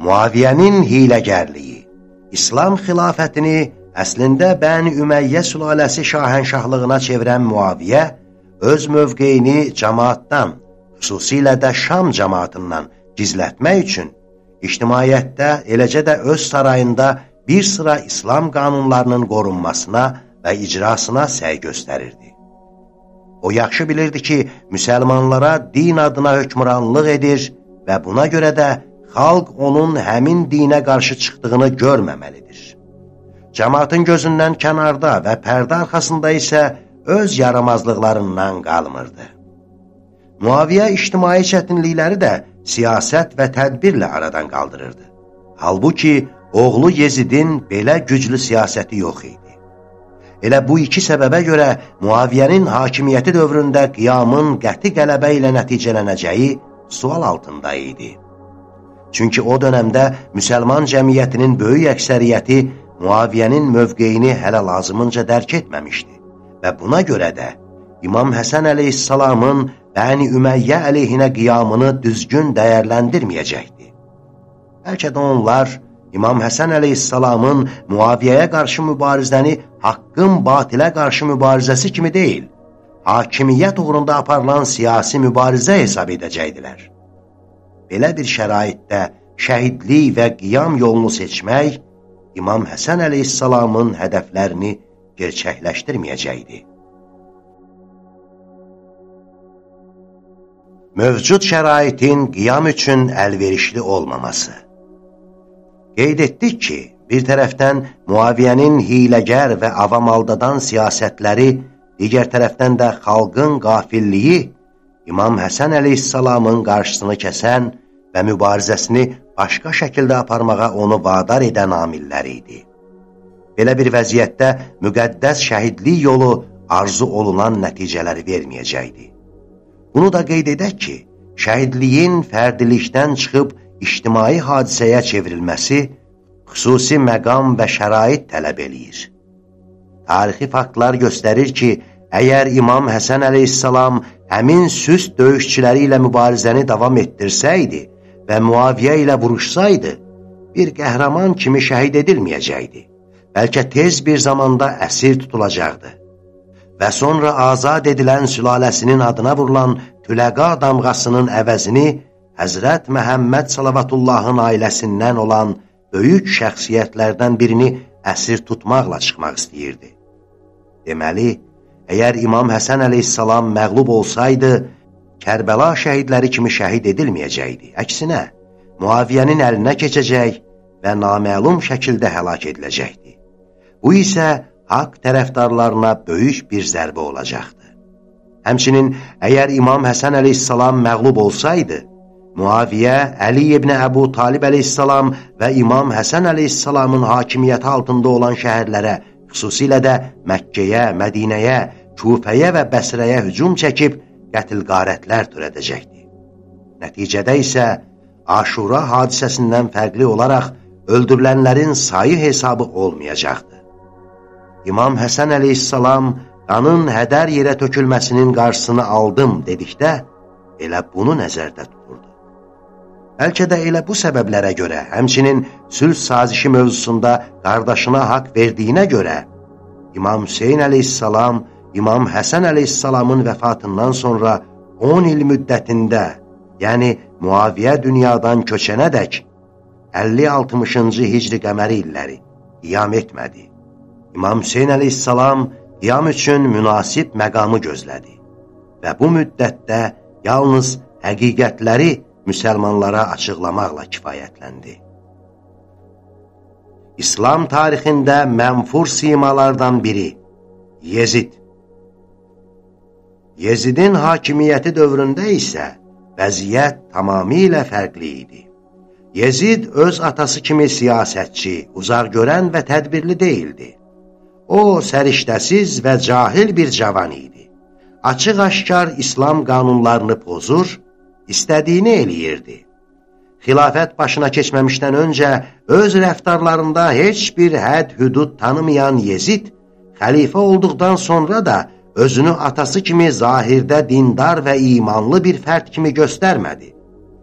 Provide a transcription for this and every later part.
Muaviyyənin hiləgərliyi İslam xilafətini əslində Bəni Üməyyə sülaləsi şahənşahlığına çevirən Muaviyyə öz mövqeyini cəmaatdan, xüsusilə də Şam cəmaatından gizlətmək üçün ictimaiyyətdə, eləcə də öz sarayında bir sıra İslam qanunlarının qorunmasına və icrasına səy göstərirdi. O yaxşı bilirdi ki, müsəlmanlara din adına hökmranlıq edir və buna görə də xalq onun həmin dinə qarşı çıxdığını görməməlidir. Cəmaatın gözündən kənarda və pərdə arxasında isə öz yaramazlıqlarından qalmırdı. Muaviyyə ictimai çətinlikləri də siyasət və tədbirlə aradan qaldırırdı. Halbuki oğlu Yezidin belə güclü siyasəti yox idi. Elə bu iki səbəbə görə Muaviyyənin hakimiyyəti dövründə qiyamın qəti qələbə ilə nəticələnəcəyi sual altında idi. Çünki o dönəmdə müsəlman cəmiyyətinin böyük əksəriyyəti Muaviyyənin mövqeyini hələ lazımınca dərk etməmişdi və buna görə də İmam Həsən əleyhissalamın Bəni Üməyyə əleyhinə qiyamını düzgün dəyərləndirməyəcəkdi. Bəlkə də onlar İmam Həsən əleyhissalamın Muaviyyəyə qarşı mübarizəni haqqın batilə qarşı mübarizəsi kimi deyil, hakimiyyət uğrunda aparılan siyasi mübarizə hesab edəcəkdilər. Belə bir şəraitdə şəhidlik və qiyam yolunu seçmək İmam Həsən əleyhissalamın hədəflərini gerçəkləşdirməyəcəkdi. Mövcud şəraitin qiyam üçün əlverişli olmaması Qeyd etdik ki, bir tərəfdən Muaviyyənin hiləgər və avam aldadan siyasətləri, digər tərəfdən də xalqın qafilliyi İmam Həsən əleyhissalamın qarşısını kəsən və mübarizəsini başqa şəkildə aparmağa onu vadar edən amillər idi. Belə bir vəziyyətdə müqəddəs şəhidlik yolu arzu olunan nəticələri verməyəcəkdi. Bunu da qeyd edək ki, şəhidliyin fərdilikdən çıxıb ictimai hadisəyə çevrilməsi xüsusi məqam və şərait tələb eləyir. Tarixi faktlar göstərir ki, əgər İmam Həsən əleyhissalam həmin süst döyüşçüləri ilə mübarizəni davam etdirsəydi və Muaviyyə ilə vuruşsaydı, bir qəhrəman kimi şəhid edilməyəcəkdi. Bəlkə tez bir zamanda əsir tutulacaqdı və sonra azad edilən sülaləsinin adına vurulan tüləqa damğasının əvəzini Həzrət Məhəmməd Salavatullahın ailəsindən olan böyük şəxsiyyətlərdən birini əsir tutmaqla çıxmaq istəyirdi. Deməli, əgər İmam Həsən əleyhissalam məqlub olsaydı, Kərbəla şəhidləri kimi şəhid edilməyəcəkdi. Əksinə, Muaviyyənin əlinə keçəcək və naməlum şəkildə həlak ediləcəkdi. Bu isə haqq tərəfdarlarına böyük bir zərbə olacaqdı. Həmçinin, əgər İmam Həsən əleyhissalam məqlub olsaydı, Muaviyyə, Əli ibn Əbu Talib əleyhissalam və İmam Həsən əleyhissalamın hakimiyyəti altında olan şəhərlərə, xüsusilə də Məkkəyə, Mədinəyə, Kufəyə və Bəsrəyə hücum çəkib qətil qarətlər törədəcəkdi. Nəticədə isə Aşura hadisəsindən fərqli olaraq öldürülənlərin sayı hesabı olmayacaqdı. İmam Həsən əleyhissalam qanın hədər yerə tökülməsinin qarşısını aldım dedikdə, elə bunu nəzərdə tuturdu. Bəlkə də elə bu səbəblərə görə, həmçinin sülh sazişi mövzusunda qardaşına haqq verdiyinə görə, İmam Hüseyin əleyhissalam, İmam Həsən əleyhissalamın vəfatından sonra 10 il müddətində, yəni Muaviyyə dünyadan köçənədək 50-60-cı hicri qəməri illəri qiyam etmədi. İmam Hüseyin əleyhissalam qiyam üçün münasib məqamı gözlədi və bu müddətdə yalnız həqiqətləri müsəlmanlara açıqlamaqla kifayətləndi. İslam tarixində mənfur simalardan biri Yezid. Yezidin hakimiyyəti dövründə isə vəziyyət tamamilə fərqli idi. Yezid öz atası kimi siyasətçi, uzaq görən və tədbirli deyildi. O, səriştəsiz və cahil bir cavan idi. Açıq-aşkar İslam qanunlarını pozur, istədiyini eləyirdi. Xilafət başına keçməmişdən öncə öz rəftarlarında heç bir həd hüdud tanımayan Yezid, xəlifə olduqdan sonra da özünü atası kimi zahirdə dindar və imanlı bir fərd kimi göstərmədi.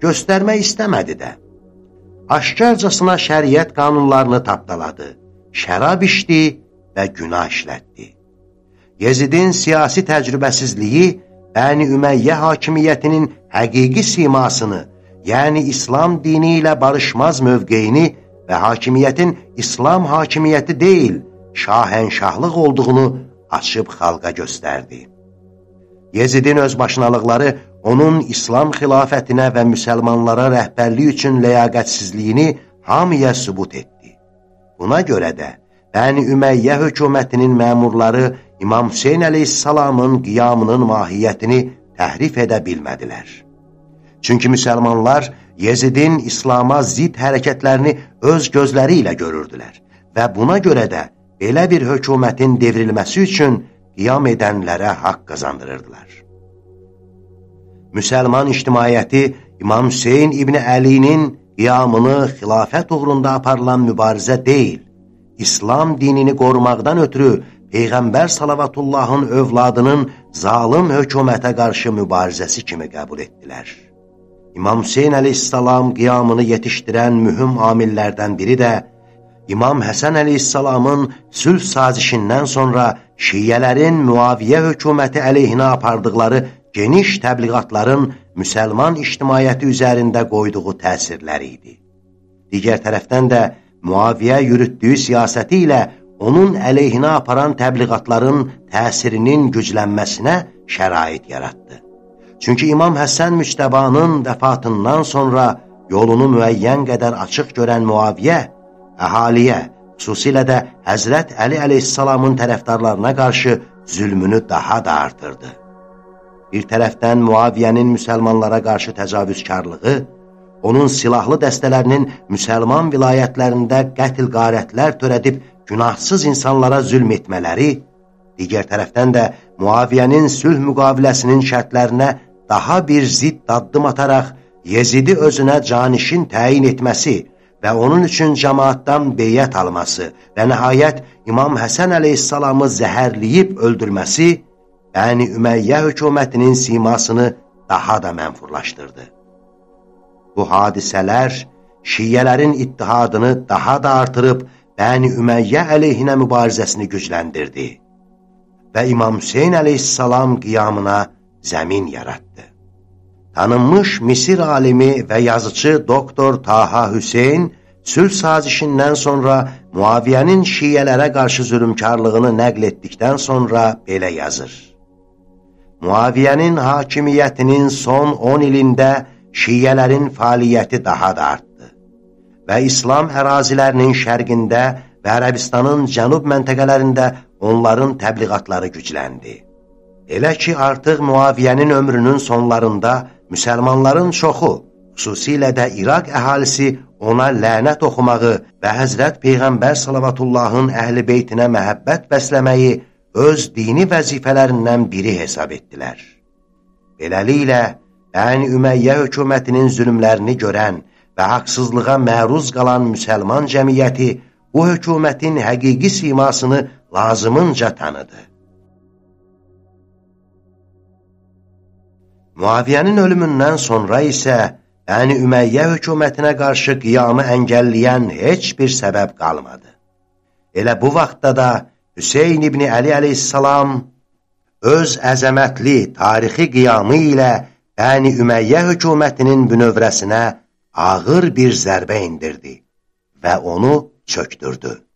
Göstərmək istəmədi də. aşkarcasına şəriət qanunlarını tapdaladı, şərab içdi və günah işlətdi. Yezidin siyasi təcrübəsizliyi Bəni Üməyyə hakimiyyətinin həqiqi simasını, yəni İslam dini ilə barışmaz mövqeyini və hakimiyyətin İslam hakimiyyəti deyil, şahənşahlıq olduğunu açıb xalqa göstərdi. Yezidin özbaşınalıqları onun İslam xilafətinə və müsəlmanlara rəhbərlik üçün ləyaqətsizliyini hamıya sübut etdi. Buna görə də Bəni Üməyyə hökumətinin məmurları İmam Hüseyin əleyhissalamın qiyamının mahiyyətini təhrif edə bilmədilər. Çünki müsəlmanlar Yezidin İslama zid hərəkətlərini öz gözləri ilə görürdülər və buna görə də belə bir hökumətin devrilməsi üçün qiyam edənlərə haqq qazandırırdılar. Müsəlman ictimaiyyəti İmam Hüseyin İbni Əlinin qiyamını xilafət uğrunda aparılan mübarizə deyil, İslam dinini qorumaqdan ötürü Peyğəmbər salavatullahın övladının zalim hökumətə qarşı mübarizəsi kimi qəbul etdilər. İmam Hüseyin əleyhissalam qiyamını yetişdirən mühüm amillərdən biri də İmam Həsən əleyhissalamın sülh sazişindən sonra şiyyələrin müaviyyə hökuməti əleyhinə apardıqları geniş təbliğatların müsəlman ictimaiyyəti üzərində qoyduğu təsirləri idi. Digər tərəfdən də Muaviyyə yürütdüyü siyasəti ilə onun əleyhinə aparan təbliğatların təsirinin güclənməsinə şərait yaratdı. Çünki İmam Həsən Müctəbanın vəfatından sonra yolunu müəyyən qədər açıq görən Muaviyyə, əhaliyə, xüsusilə də Həzrət Əli əleyhissalamın tərəfdarlarına qarşı zülmünü daha da artırdı. Bir tərəfdən Muaviyyənin müsəlmanlara qarşı təcavüzkarlığı, onun silahlı dəstələrinin müsəlman vilayətlərində qətl qarətlər törədib günahsız insanlara zülm etmələri, digər tərəfdən də Muaviyyənin sülh müqaviləsinin şərtlərinə daha bir zidd addım ataraq Yezidi özünə canişin təyin etməsi və onun üçün cəmaatdan beyyət alması və nəhayət İmam Həsən əleyhissalamı zəhərləyib öldürməsi, yəni Üməyyə hökumətinin simasını daha da mənfurlaşdırdı. Bu hadisələr şiyyələrin ittihadını daha da artırıb Bəni Üməyyə əleyhinə mübarizəsini gücləndirdi və İmam Hüseyin əleyhissalam qiyamına zəmin yaratdı. Tanınmış Misir alimi və yazıcı doktor Taha Hüseyin sülh sazişindən sonra Muaviyyənin şiyyələrə qarşı zülümkarlığını nəql etdikdən sonra belə yazır. Muaviyyənin hakimiyyətinin son 10 ilində şiyyələrin fəaliyyəti daha da artdı və İslam ərazilərinin şərqində və Ərəbistanın cənub məntəqələrində onların təbliğatları gücləndi. Elə ki, artıq Muaviyyənin ömrünün sonlarında müsəlmanların çoxu, xüsusilə də İraq əhalisi ona lənət oxumağı və Həzrət Peyğəmbər salavatullahın əhl-i beytinə məhəbbət bəsləməyi öz dini vəzifələrindən biri hesab etdilər. Beləliklə, Bəni Üməyyə hökumətinin zülmlərini görən və haqsızlığa məruz qalan müsəlman cəmiyyəti bu hökumətin həqiqi simasını lazımınca tanıdı. Muaviyyənin ölümündən sonra isə Bəni Üməyyə hökumətinə qarşı qiyamı əngəlləyən heç bir səbəb qalmadı. Elə bu vaxtda da Hüseyin İbni Əli əleyhissalam öz əzəmətli tarixi qiyamı ilə yəni Üməyyə hökumətinin bünövrəsinə ağır bir zərbə indirdi və onu çöktürdü.